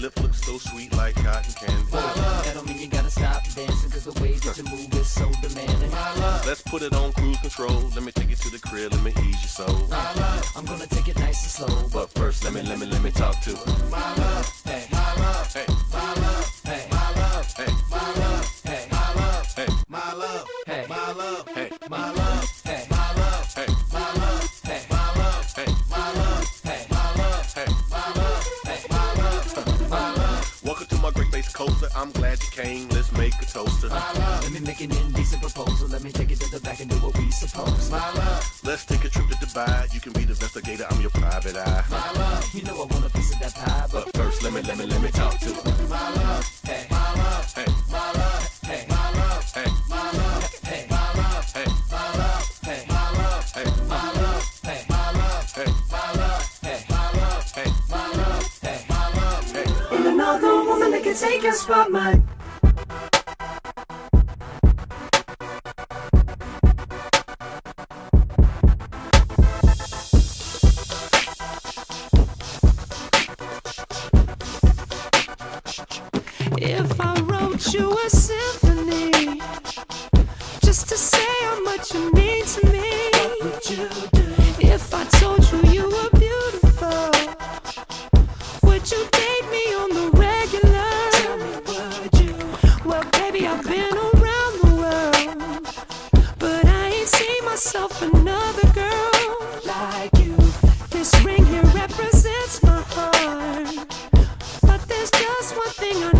lip looks so sweet like cotton candy. Put it on cruise control. Let me take you to the crib, let me ease your soul. I'm gonna take it nice and slow. But first, let me, let me, let me talk to her. Hey, Hey, hey, hey, hey, me make an indecent proposal. Let me take it to the back and do what we supposed. my love, Let's take a trip to Dubai. You can be the investigator. I'm your private eye. my love, You know I want a piece of that pie, but But first, let me, let me, let me talk to her. my love, hey, my love, Hey, my love, hey, my love, hey, my love, hey, my love, hey, my love, hey, my love, hey, my love, hey, my love, hey, my love, hey, my love, hey, my love, hey. my love. hey. And another woman that can take your spot, man. Much you mean to me, What if I told you you were beautiful, would you date me on the regular? Well, baby, I've been around the world, but I ain't seen myself another girl Like you? This ring here represents my heart, but there's just one thing I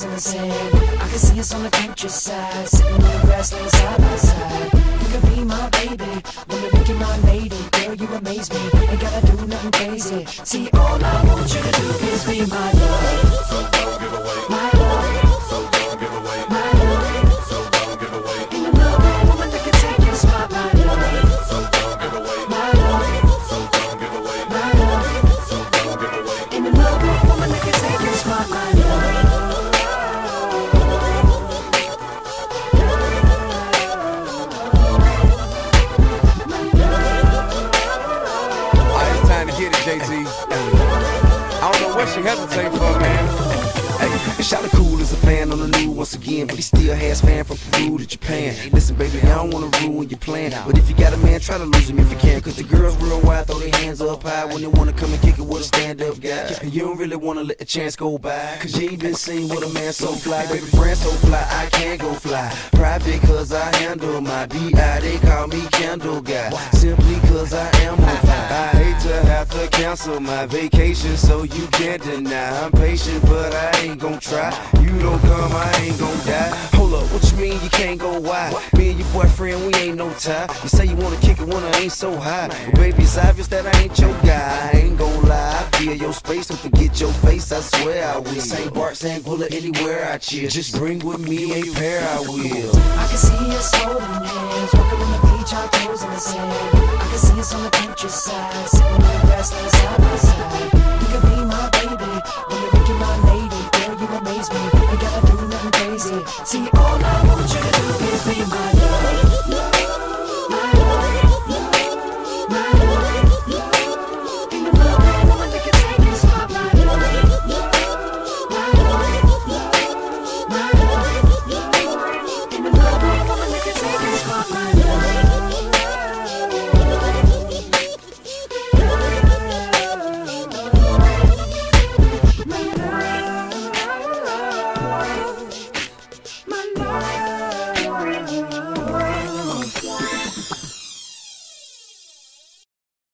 Toes in the sand. I can see us on the countryside, sitting on the grassland side by side. You could be my baby, wanna make you my lady. Girl, you amaze me. Ain't gotta do nothing crazy. See, all I want you to do is be my love. So don't give away. My love, So don't give away. my love. So don't give away. Ain't another woman that can take your spot, my love. So don't give away. My love, So don't give away. my love. So don't give away. Ain't another woman that can take your spot, my love. Get it, JT. I don't know what she hesitating for, man. Hey, Shout cool as a fan on the new once again, but he still has fan from Peru to Japan. Listen, baby, I don't wanna ruin your plan, but if you got a man, try to lose him if you can. Cause the girls real wild, throw their hands up high when they wanna come and kick it with a stand up guy. And you don't really wanna let the chance go by, cause you ain't been seen with a man so fly. Baby, friend so fly, I can't go fly. Private cause I handle my BI, they call me Candle cancel my vacation, so you can't deny. I'm patient, but I ain't gon' try. You don't come, I ain't gon' die. Hold up, what you mean you can't go wide? Me and your boyfriend, we ain't no tie. You say you wanna kick it when I ain't so high. But baby, it's obvious that I ain't your guy. I ain't gon' lie. I feel your space, don't forget your face, I swear I will. St. Bart, St. Bullet, anywhere I chill. Just bring with me a pair, I will. I can see us holding hands, walking on the toes in the sand. I can see us on the Pinterest side, sitting on the grass laying side by side. You could be my baby, when you're making my lady. Girl, you amaze me. you gotta do nothing crazy. See, all I want you to do.